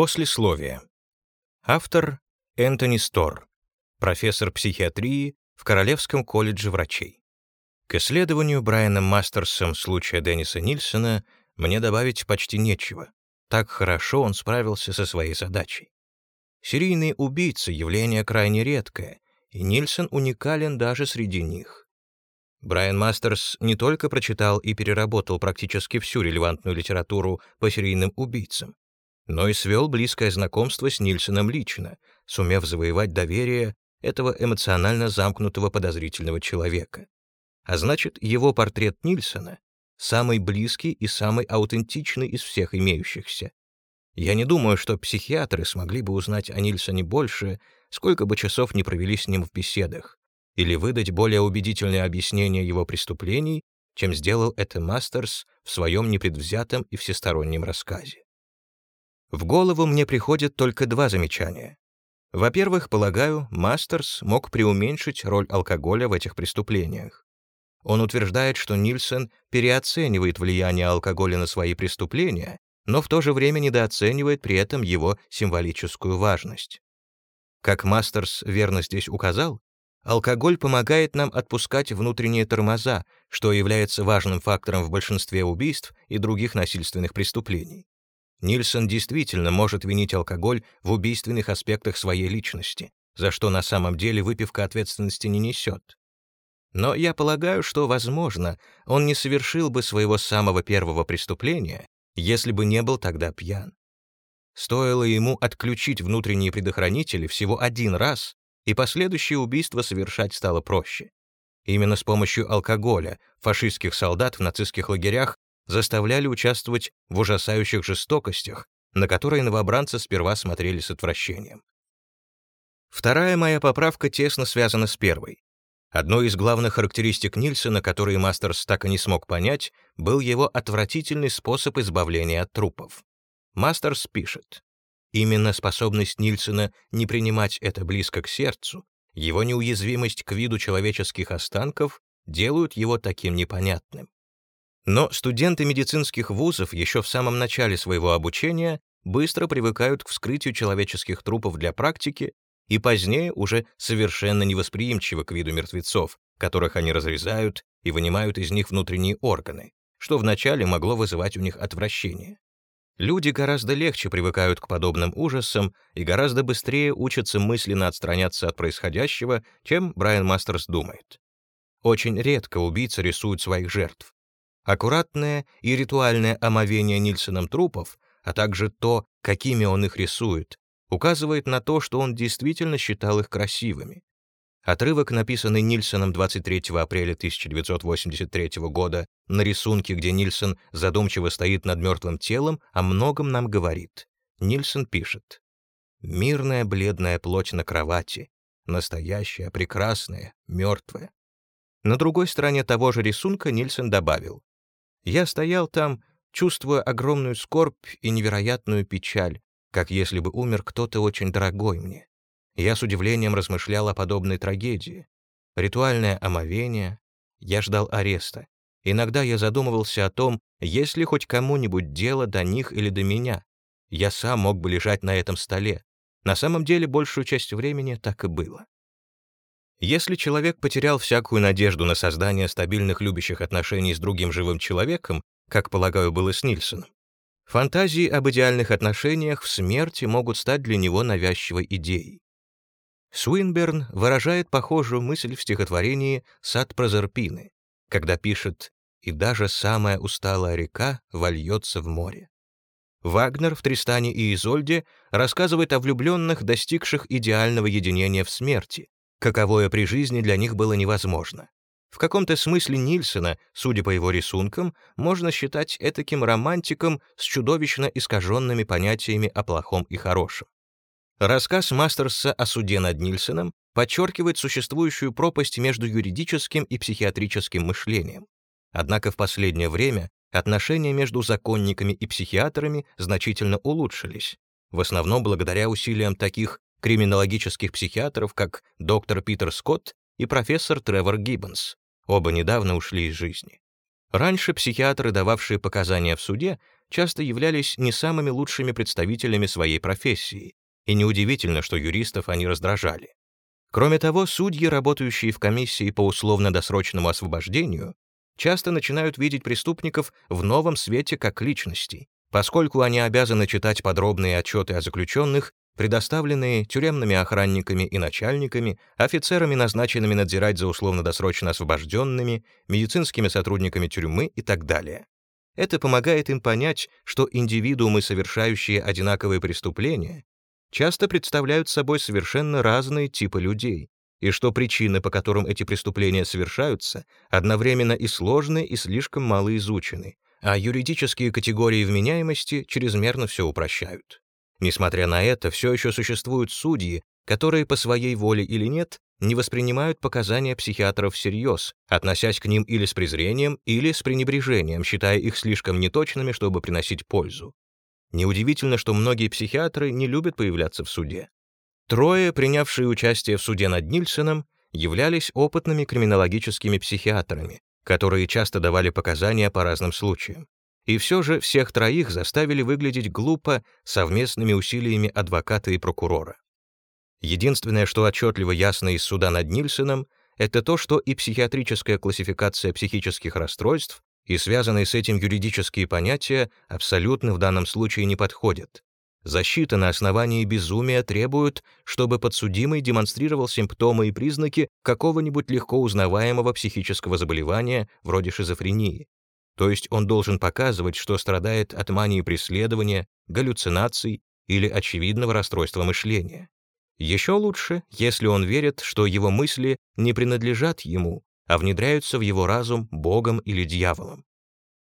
Послесловие. Автор Энтони Стор, профессор психиатрии в Королевском колледже врачей. К исследованию Брайаном Мастерсом случая Денниса Нильсона мне добавить почти нечего. Так хорошо он справился со своей задачей. Серийные убийцы — явление крайне редкое, и Нильсон уникален даже среди них. Брайан Мастерс не только прочитал и переработал практически всю релевантную литературу по серийным убийцам, но и свел близкое знакомство с Нильсоном лично, сумев завоевать доверие этого эмоционально замкнутого подозрительного человека. А значит, его портрет Нильсона самый близкий и самый аутентичный из всех имеющихся. Я не думаю, что психиатры смогли бы узнать о Нильсоне больше, сколько бы часов не провели с ним в беседах, или выдать более убедительное объяснение его преступлений, чем сделал это Мастерс в своем непредвзятом и всестороннем рассказе. В голову мне приходят только два замечания. Во-первых, полагаю, Мастерс мог преуменьшить роль алкоголя в этих преступлениях. Он утверждает, что Нильсон переоценивает влияние алкоголя на свои преступления, но в то же время недооценивает при этом его символическую важность. Как Мастерс верно здесь указал, алкоголь помогает нам отпускать внутренние тормоза, что является важным фактором в большинстве убийств и других насильственных преступлений. Нильсон действительно может винить алкоголь в убийственных аспектах своей личности, за что на самом деле выпивка ответственности не несет. Но я полагаю, что, возможно, он не совершил бы своего самого первого преступления, если бы не был тогда пьян. Стоило ему отключить внутренние предохранители всего один раз, и последующее убийство совершать стало проще. Именно с помощью алкоголя фашистских солдат в нацистских лагерях заставляли участвовать в ужасающих жестокостях, на которые новобранцы сперва смотрели с отвращением. Вторая моя поправка тесно связана с первой. Одной из главных характеристик Нильсона, которые Мастерс так и не смог понять, был его отвратительный способ избавления от трупов. Мастерс пишет, «Именно способность Нильсона не принимать это близко к сердцу, его неуязвимость к виду человеческих останков делают его таким непонятным. Но студенты медицинских вузов еще в самом начале своего обучения быстро привыкают к вскрытию человеческих трупов для практики и позднее уже совершенно невосприимчивы к виду мертвецов, которых они разрезают и вынимают из них внутренние органы, что вначале могло вызывать у них отвращение. Люди гораздо легче привыкают к подобным ужасам и гораздо быстрее учатся мысленно отстраняться от происходящего, чем Брайан Мастерс думает. Очень редко убийцы рисуют своих жертв. Аккуратное и ритуальное омовение Нильсоном трупов, а также то, какими он их рисует, указывает на то, что он действительно считал их красивыми. Отрывок, написанный Нильсоном 23 апреля 1983 года на рисунке, где Нильсон задумчиво стоит над мертвым телом, о многом нам говорит. Нильсон пишет. «Мирная бледная плоть на кровати, настоящая, прекрасная, мертвая». На другой стороне того же рисунка Нильсон добавил. «Я стоял там, чувствуя огромную скорбь и невероятную печаль, как если бы умер кто-то очень дорогой мне. Я с удивлением размышлял о подобной трагедии. Ритуальное омовение. Я ждал ареста. Иногда я задумывался о том, есть ли хоть кому-нибудь дело до них или до меня. Я сам мог бы лежать на этом столе. На самом деле, большую часть времени так и было. Если человек потерял всякую надежду на создание стабильных любящих отношений с другим живым человеком, как, полагаю, было с Нильсоном, Фантазии об идеальных отношениях в смерти могут стать для него навязчивой идеей. Суинберн выражает похожую мысль в стихотворении «Сад Прозерпины», когда пишет «И даже самая усталая река вольется в море». Вагнер в «Тристане и Изольде» рассказывает о влюбленных, достигших идеального единения в смерти, каковое при жизни для них было невозможно. В каком-то смысле Нильсона, судя по его рисункам, можно считать этаким романтиком с чудовищно искаженными понятиями о плохом и хорошем. Рассказ Мастерса о суде над Нильсоном подчеркивает существующую пропасть между юридическим и психиатрическим мышлением. Однако в последнее время отношения между законниками и психиатрами значительно улучшились, в основном благодаря усилиям таких криминологических психиатров, как доктор Питер Скотт и профессор Тревор Гиббонс. Оба недавно ушли из жизни. Раньше психиатры, дававшие показания в суде, часто являлись не самыми лучшими представителями своей профессии, и неудивительно, что юристов они раздражали. Кроме того, судьи, работающие в комиссии по условно-досрочному освобождению, часто начинают видеть преступников в новом свете как личностей, поскольку они обязаны читать подробные отчеты о заключенных, предоставленные тюремными охранниками и начальниками, офицерами, назначенными надзирать за условно-досрочно освобожденными, медицинскими сотрудниками тюрьмы и так далее. Это помогает им понять, что индивидуумы, совершающие одинаковые преступления, часто представляют собой совершенно разные типы людей, и что причины, по которым эти преступления совершаются, одновременно и сложны, и слишком мало изучены, а юридические категории вменяемости чрезмерно все упрощают. Несмотря на это, все еще существуют судьи, которые по своей воле или нет не воспринимают показания психиатров всерьез, относясь к ним или с презрением, или с пренебрежением, считая их слишком неточными, чтобы приносить пользу. Неудивительно, что многие психиатры не любят появляться в суде. Трое, принявшие участие в суде над Нильсоном, являлись опытными криминологическими психиатрами, которые часто давали показания по разным случаям. И все же всех троих заставили выглядеть глупо совместными усилиями адвоката и прокурора. Единственное, что отчетливо ясно из суда над Нильсоном, это то, что и психиатрическая классификация психических расстройств, и связанные с этим юридические понятия абсолютно в данном случае не подходят. Защита на основании безумия требует, чтобы подсудимый демонстрировал симптомы и признаки какого-нибудь легко узнаваемого психического заболевания вроде шизофрении. То есть он должен показывать, что страдает от мании преследования, галлюцинаций или очевидного расстройства мышления. Еще лучше, если он верит, что его мысли не принадлежат ему, а внедряются в его разум Богом или дьяволом.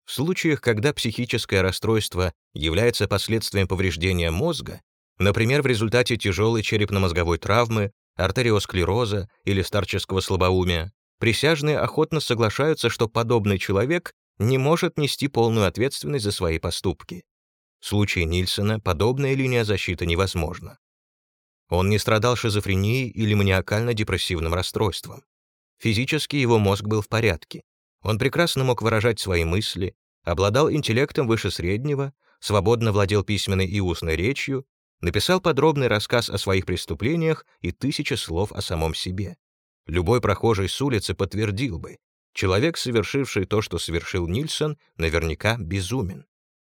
В случаях, когда психическое расстройство является последствием повреждения мозга, например, в результате тяжелой черепно-мозговой травмы, артериосклероза или старческого слабоумия, присяжные охотно соглашаются, что подобный человек не может нести полную ответственность за свои поступки. В случае Нильсона подобная линия защиты невозможна. Он не страдал шизофренией или маниакально-депрессивным расстройством. Физически его мозг был в порядке. Он прекрасно мог выражать свои мысли, обладал интеллектом выше среднего, свободно владел письменной и устной речью, написал подробный рассказ о своих преступлениях и тысячи слов о самом себе. Любой прохожий с улицы подтвердил бы, человек, совершивший то, что совершил Нильсон, наверняка безумен.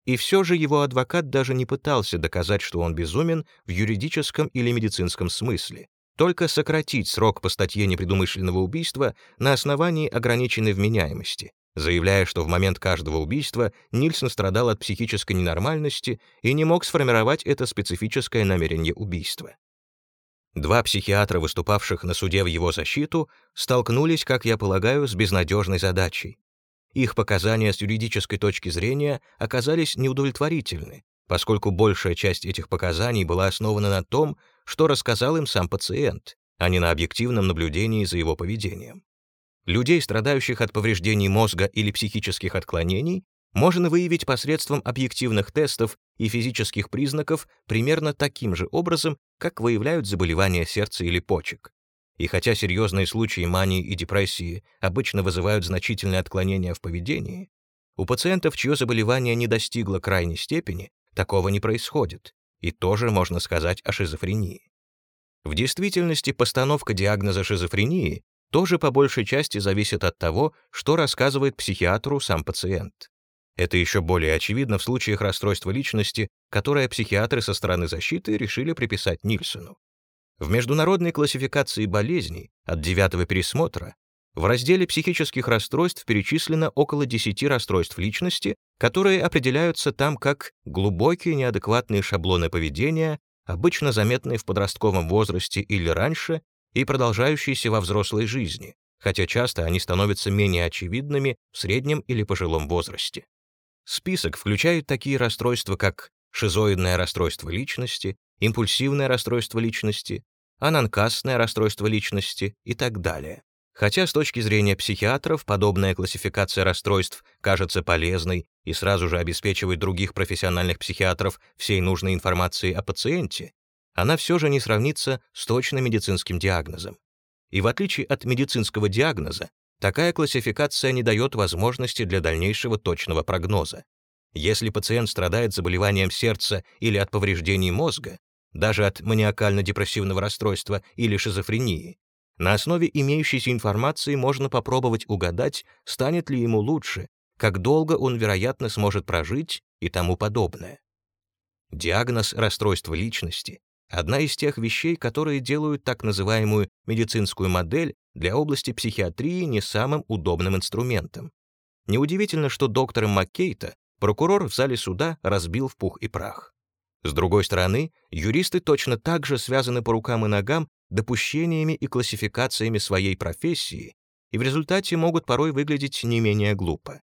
И все же его адвокат даже не пытался доказать, что он безумен в юридическом или медицинском смысле, только сократить срок по статье непредумышленного убийства на основании ограниченной вменяемости, заявляя, что в момент каждого убийства Нильсон страдал от психической ненормальности и не мог сформировать это специфическое намерение убийства. Два психиатра, выступавших на суде в его защиту, столкнулись, как я полагаю, с безнадежной задачей их показания с юридической точки зрения оказались неудовлетворительны, поскольку большая часть этих показаний была основана на том, что рассказал им сам пациент, а не на объективном наблюдении за его поведением. Людей, страдающих от повреждений мозга или психических отклонений, можно выявить посредством объективных тестов и физических признаков примерно таким же образом, как выявляют заболевания сердца или почек. И хотя серьезные случаи мании и депрессии обычно вызывают значительные отклонения в поведении, у пациентов, чье заболевание не достигло крайней степени, такого не происходит, и тоже можно сказать о шизофрении. В действительности постановка диагноза шизофрении тоже по большей части зависит от того, что рассказывает психиатру сам пациент. Это еще более очевидно в случаях расстройства личности, которое психиатры со стороны защиты решили приписать Нильсону. В международной классификации болезней от девятого пересмотра в разделе психических расстройств перечислено около 10 расстройств личности, которые определяются там как глубокие неадекватные шаблоны поведения, обычно заметные в подростковом возрасте или раньше и продолжающиеся во взрослой жизни, хотя часто они становятся менее очевидными в среднем или пожилом возрасте. Список включает такие расстройства, как шизоидное расстройство личности, импульсивное расстройство личности, ананкастное расстройство личности и так далее. Хотя с точки зрения психиатров подобная классификация расстройств кажется полезной и сразу же обеспечивает других профессиональных психиатров всей нужной информацией о пациенте, она все же не сравнится с точным медицинским диагнозом. И в отличие от медицинского диагноза, такая классификация не дает возможности для дальнейшего точного прогноза. Если пациент страдает заболеванием сердца или от повреждений мозга, даже от маниакально-депрессивного расстройства или шизофрении, на основе имеющейся информации можно попробовать угадать, станет ли ему лучше, как долго он, вероятно, сможет прожить и тому подобное. Диагноз расстройства личности — одна из тех вещей, которые делают так называемую медицинскую модель для области психиатрии не самым удобным инструментом. Неудивительно, что доктора Маккейта прокурор в зале суда разбил в пух и прах. С другой стороны, юристы точно так же связаны по рукам и ногам допущениями и классификациями своей профессии и в результате могут порой выглядеть не менее глупо.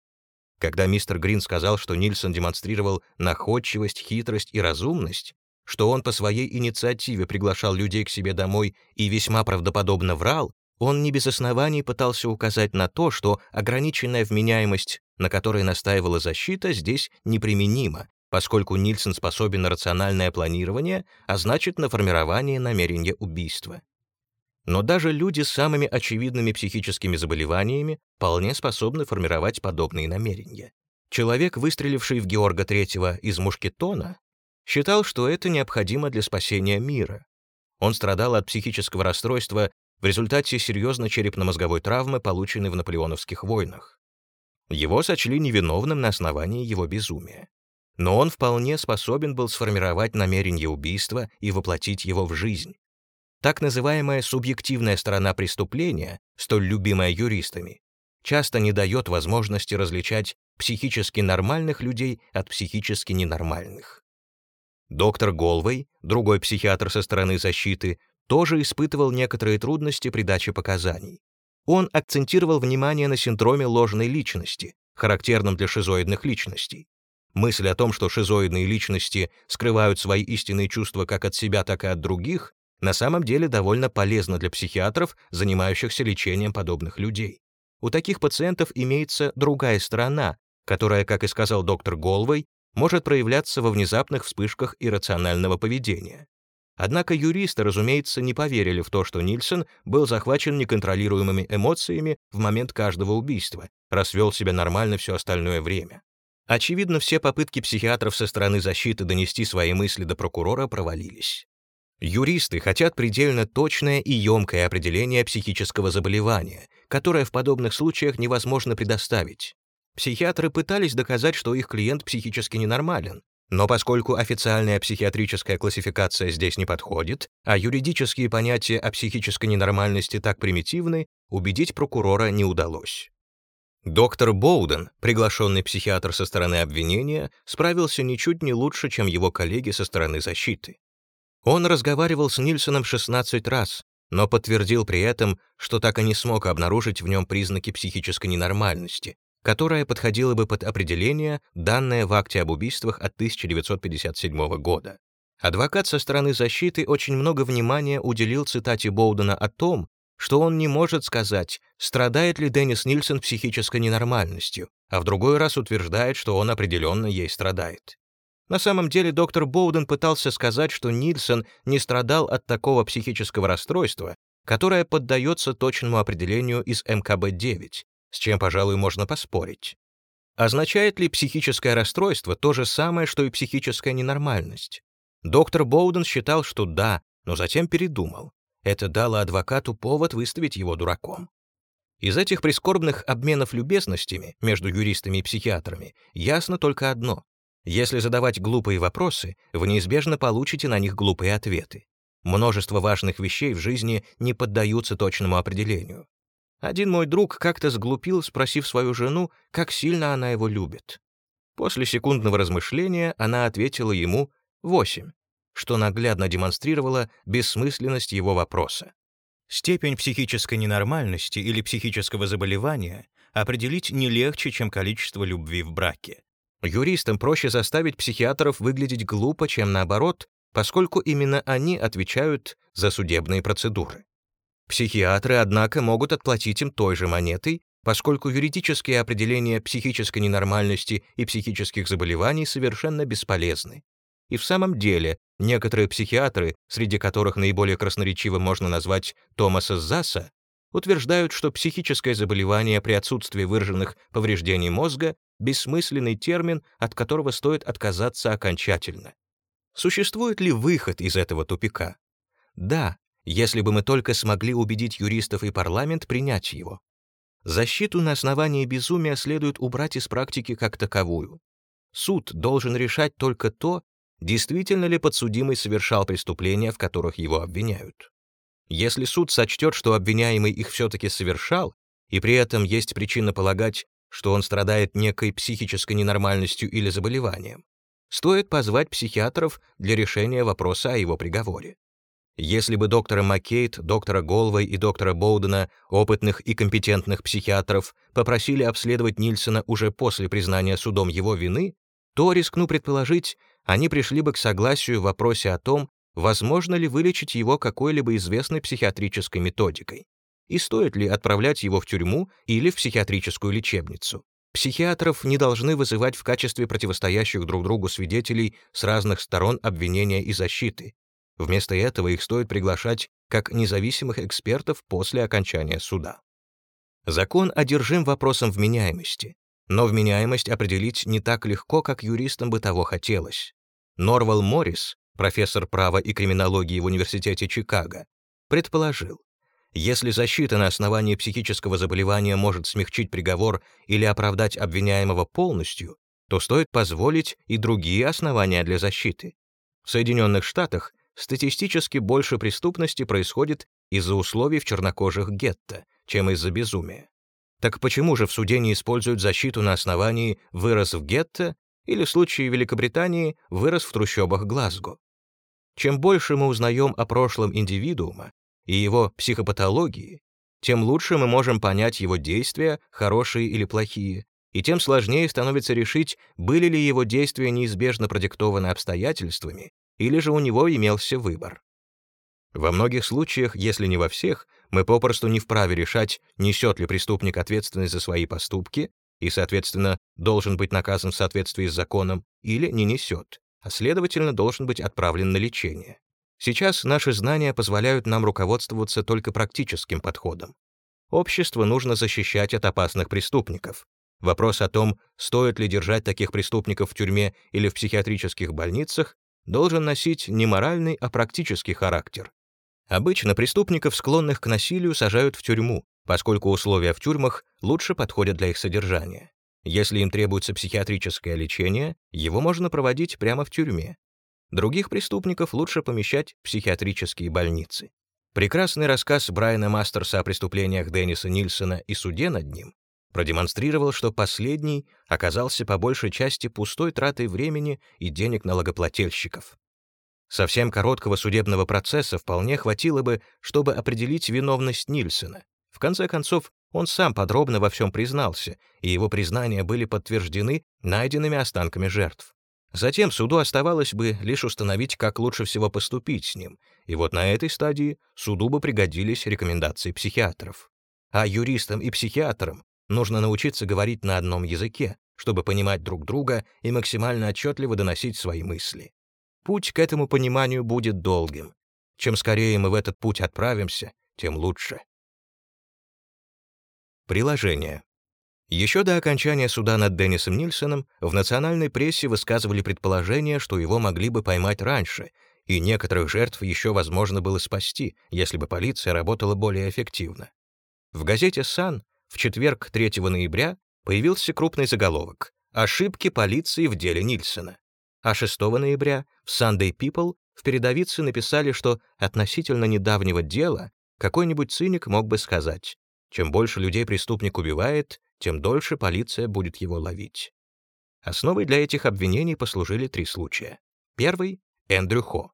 Когда мистер Грин сказал, что Нильсон демонстрировал находчивость, хитрость и разумность, что он по своей инициативе приглашал людей к себе домой и весьма правдоподобно врал, он не без оснований пытался указать на то, что ограниченная вменяемость, на которой настаивала защита, здесь неприменима, поскольку Нильсон способен на рациональное планирование, а значит на формирование намерения убийства. Но даже люди с самыми очевидными психическими заболеваниями вполне способны формировать подобные намерения. Человек, выстреливший в Георга III из мушкетона, считал, что это необходимо для спасения мира. Он страдал от психического расстройства в результате серьезной черепно-мозговой травмы, полученной в наполеоновских войнах. Его сочли невиновным на основании его безумия. Но он вполне способен был сформировать намерение убийства и воплотить его в жизнь. Так называемая субъективная сторона преступления, столь любимая юристами, часто не дает возможности различать психически нормальных людей от психически ненормальных. Доктор Голвей, другой психиатр со стороны защиты, тоже испытывал некоторые трудности при даче показаний. Он акцентировал внимание на синдроме ложной личности, характерном для шизоидных личностей. Мысль о том, что шизоидные личности скрывают свои истинные чувства как от себя, так и от других, на самом деле довольно полезна для психиатров, занимающихся лечением подобных людей. У таких пациентов имеется другая сторона, которая, как и сказал доктор Голвей, может проявляться во внезапных вспышках иррационального поведения. Однако юристы, разумеется, не поверили в то, что Нильсон был захвачен неконтролируемыми эмоциями в момент каждого убийства, расвел себя нормально все остальное время. Очевидно, все попытки психиатров со стороны защиты донести свои мысли до прокурора провалились. Юристы хотят предельно точное и емкое определение психического заболевания, которое в подобных случаях невозможно предоставить. Психиатры пытались доказать, что их клиент психически ненормален, но поскольку официальная психиатрическая классификация здесь не подходит, а юридические понятия о психической ненормальности так примитивны, убедить прокурора не удалось. Доктор Боуден, приглашенный психиатр со стороны обвинения, справился ничуть не лучше, чем его коллеги со стороны защиты. Он разговаривал с Нильсоном 16 раз, но подтвердил при этом, что так и не смог обнаружить в нем признаки психической ненормальности, которая подходила бы под определение, данное в акте об убийствах от 1957 года. Адвокат со стороны защиты очень много внимания уделил цитате Боудена о том, что он не может сказать, страдает ли Деннис Нильсон психической ненормальностью, а в другой раз утверждает, что он определенно ей страдает. На самом деле доктор Боуден пытался сказать, что Нильсон не страдал от такого психического расстройства, которое поддается точному определению из МКБ-9, с чем, пожалуй, можно поспорить. Означает ли психическое расстройство то же самое, что и психическая ненормальность? Доктор Боуден считал, что да, но затем передумал. Это дало адвокату повод выставить его дураком. Из этих прискорбных обменов любезностями между юристами и психиатрами ясно только одно. Если задавать глупые вопросы, вы неизбежно получите на них глупые ответы. Множество важных вещей в жизни не поддаются точному определению. Один мой друг как-то сглупил, спросив свою жену, как сильно она его любит. После секундного размышления она ответила ему «восемь», что наглядно демонстрировало бессмысленность его вопроса. Степень психической ненормальности или психического заболевания определить не легче, чем количество любви в браке. Юристам проще заставить психиатров выглядеть глупо, чем наоборот, поскольку именно они отвечают за судебные процедуры. Психиатры, однако, могут отплатить им той же монетой, поскольку юридические определения психической ненормальности и психических заболеваний совершенно бесполезны. И в самом деле, некоторые психиатры, среди которых наиболее красноречиво можно назвать Томаса Заса, утверждают, что психическое заболевание при отсутствии выраженных повреждений мозга бессмысленный термин, от которого стоит отказаться окончательно. Существует ли выход из этого тупика? Да, если бы мы только смогли убедить юристов и парламент принять его. Защиту на основании безумия следует убрать из практики как таковую. Суд должен решать только то, действительно ли подсудимый совершал преступления, в которых его обвиняют. Если суд сочтет, что обвиняемый их все-таки совершал, и при этом есть причина полагать, что он страдает некой психической ненормальностью или заболеванием, стоит позвать психиатров для решения вопроса о его приговоре. Если бы доктора Маккейт, доктора Голвей и доктора Боудена, опытных и компетентных психиатров, попросили обследовать Нильсона уже после признания судом его вины, то, рискну предположить, они пришли бы к согласию в вопросе о том, возможно ли вылечить его какой-либо известной психиатрической методикой, и стоит ли отправлять его в тюрьму или в психиатрическую лечебницу. Психиатров не должны вызывать в качестве противостоящих друг другу свидетелей с разных сторон обвинения и защиты. Вместо этого их стоит приглашать как независимых экспертов после окончания суда. Закон одержим вопросом вменяемости, но вменяемость определить не так легко, как юристам бы того хотелось. Норвал Моррис, профессор права и криминологии в Университете Чикаго, предположил, если защита на основании психического заболевания может смягчить приговор или оправдать обвиняемого полностью, то стоит позволить и другие основания для защиты. В Соединенных Штатах статистически больше преступности происходит из-за условий в чернокожих гетто, чем из-за безумия. Так почему же в суде не используют защиту на основании «вырос в гетто» или в случае Великобритании «вырос в трущобах Глазго»? Чем больше мы узнаем о прошлом индивидуума и его психопатологии, тем лучше мы можем понять его действия, хорошие или плохие, и тем сложнее становится решить, были ли его действия неизбежно продиктованы обстоятельствами, или же у него имелся выбор. Во многих случаях, если не во всех, мы попросту не вправе решать, несет ли преступник ответственность за свои поступки и, соответственно, должен быть наказан в соответствии с законом, или не несет, а, следовательно, должен быть отправлен на лечение. Сейчас наши знания позволяют нам руководствоваться только практическим подходом. Общество нужно защищать от опасных преступников. Вопрос о том, стоит ли держать таких преступников в тюрьме или в психиатрических больницах, должен носить не моральный, а практический характер. Обычно преступников, склонных к насилию, сажают в тюрьму, поскольку условия в тюрьмах лучше подходят для их содержания. Если им требуется психиатрическое лечение, его можно проводить прямо в тюрьме. Других преступников лучше помещать в психиатрические больницы. Прекрасный рассказ Брайана Мастерса о преступлениях Денниса Нильсона и суде над ним продемонстрировал, что последний оказался по большей части пустой тратой времени и денег налогоплательщиков. Совсем короткого судебного процесса вполне хватило бы, чтобы определить виновность Нильсена. В конце концов, он сам подробно во всем признался, и его признания были подтверждены найденными останками жертв. Затем суду оставалось бы лишь установить, как лучше всего поступить с ним, и вот на этой стадии суду бы пригодились рекомендации психиатров. А юристам и психиатрам нужно научиться говорить на одном языке, чтобы понимать друг друга и максимально отчетливо доносить свои мысли. Путь к этому пониманию будет долгим. Чем скорее мы в этот путь отправимся, тем лучше. Приложение. Еще до окончания суда над Деннисом Нильсоном в национальной прессе высказывали предположение, что его могли бы поймать раньше, и некоторых жертв еще возможно было спасти, если бы полиция работала более эффективно. В газете «Сан» в четверг 3 ноября появился крупный заголовок «Ошибки полиции в деле Нильсона». А 6 ноября в Sunday People в передовице написали, что относительно недавнего дела какой-нибудь циник мог бы сказать, чем больше людей преступник убивает, тем дольше полиция будет его ловить. Основой для этих обвинений послужили три случая. Первый — Эндрю Хо.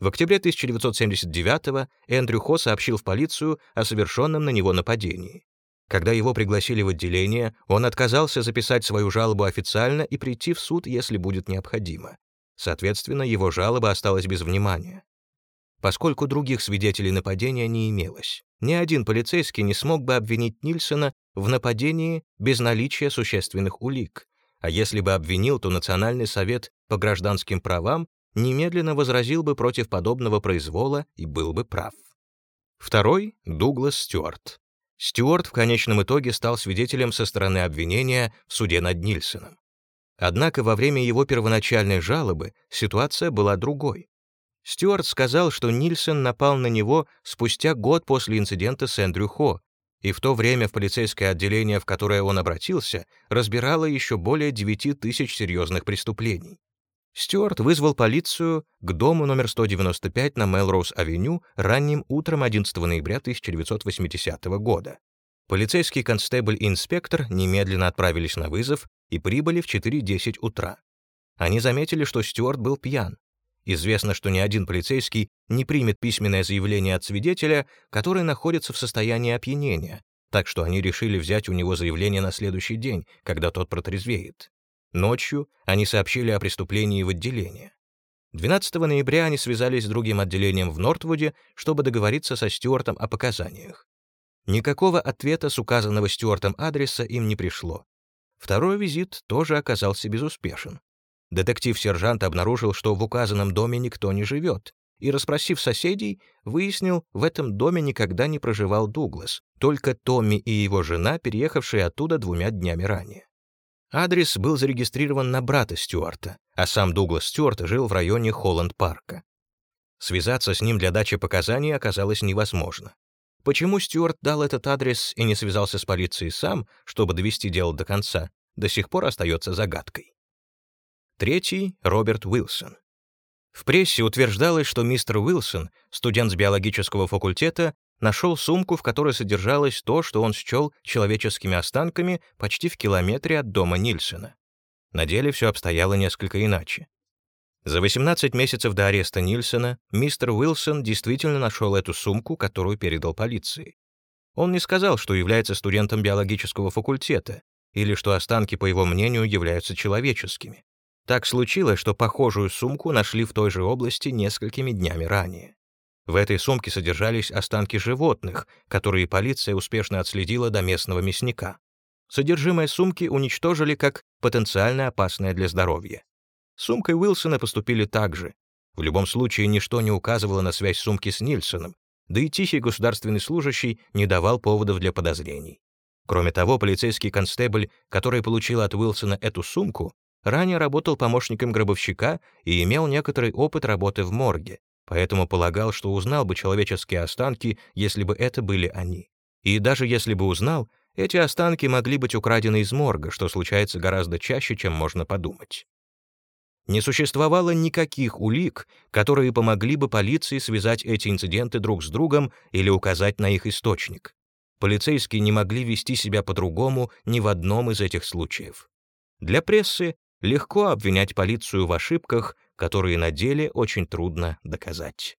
В октябре 1979-го Эндрю Хо сообщил в полицию о совершенном на него нападении. Когда его пригласили в отделение, он отказался записать свою жалобу официально и прийти в суд, если будет необходимо. Соответственно, его жалоба осталась без внимания. Поскольку других свидетелей нападения не имелось, ни один полицейский не смог бы обвинить Нильсона в нападении без наличия существенных улик, а если бы обвинил, то Национальный совет по гражданским правам немедленно возразил бы против подобного произвола и был бы прав. Второй — Дуглас Стюарт. Стюарт в конечном итоге стал свидетелем со стороны обвинения в суде над Нильсоном. Однако во время его первоначальной жалобы ситуация была другой. Стюарт сказал, что Нильсон напал на него спустя год после инцидента с Эндрю Хо, и в то время в полицейское отделение, в которое он обратился, разбирало еще более 9 тысяч серьезных преступлений. Стюарт вызвал полицию к дому номер 195 на Мелроуз-авеню ранним утром 11 ноября 1980 года. Полицейский констебль и инспектор немедленно отправились на вызов и прибыли в 4.10 утра. Они заметили, что Стюарт был пьян. Известно, что ни один полицейский не примет письменное заявление от свидетеля, который находится в состоянии опьянения, так что они решили взять у него заявление на следующий день, когда тот протрезвеет. Ночью они сообщили о преступлении в отделение. 12 ноября они связались с другим отделением в Нортвуде, чтобы договориться со Стюартом о показаниях. Никакого ответа с указанного Стюартом адреса им не пришло. Второй визит тоже оказался безуспешен. Детектив-сержант обнаружил, что в указанном доме никто не живет, и, расспросив соседей, выяснил, в этом доме никогда не проживал Дуглас, только Томми и его жена, переехавшие оттуда двумя днями ранее. Адрес был зарегистрирован на брата Стюарта, а сам Дуглас Стюарт жил в районе Холланд-парка. Связаться с ним для дачи показаний оказалось невозможно. Почему Стюарт дал этот адрес и не связался с полицией сам, чтобы довести дело до конца, до сих пор остается загадкой. Третий — Роберт Уилсон. В прессе утверждалось, что мистер Уилсон, студент с биологического факультета, нашел сумку, в которой содержалось то, что он счел человеческими останками почти в километре от дома Нильсона. На деле все обстояло несколько иначе. За 18 месяцев до ареста Нильсона мистер Уилсон действительно нашел эту сумку, которую передал полиции. Он не сказал, что является студентом биологического факультета или что останки, по его мнению, являются человеческими. Так случилось, что похожую сумку нашли в той же области несколькими днями ранее. В этой сумке содержались останки животных, которые полиция успешно отследила до местного мясника. Содержимое сумки уничтожили как потенциально опасное для здоровья. С сумкой Уилсона поступили так же. В любом случае, ничто не указывало на связь сумки с Нильсоном, да и тихий государственный служащий не давал поводов для подозрений. Кроме того, полицейский констебль, который получил от Уилсона эту сумку, ранее работал помощником гробовщика и имел некоторый опыт работы в морге, поэтому полагал, что узнал бы человеческие останки, если бы это были они. И даже если бы узнал, эти останки могли быть украдены из морга, что случается гораздо чаще, чем можно подумать. Не существовало никаких улик, которые помогли бы полиции связать эти инциденты друг с другом или указать на их источник. Полицейские не могли вести себя по-другому ни в одном из этих случаев. Для прессы легко обвинять полицию в ошибках, которые на деле очень трудно доказать.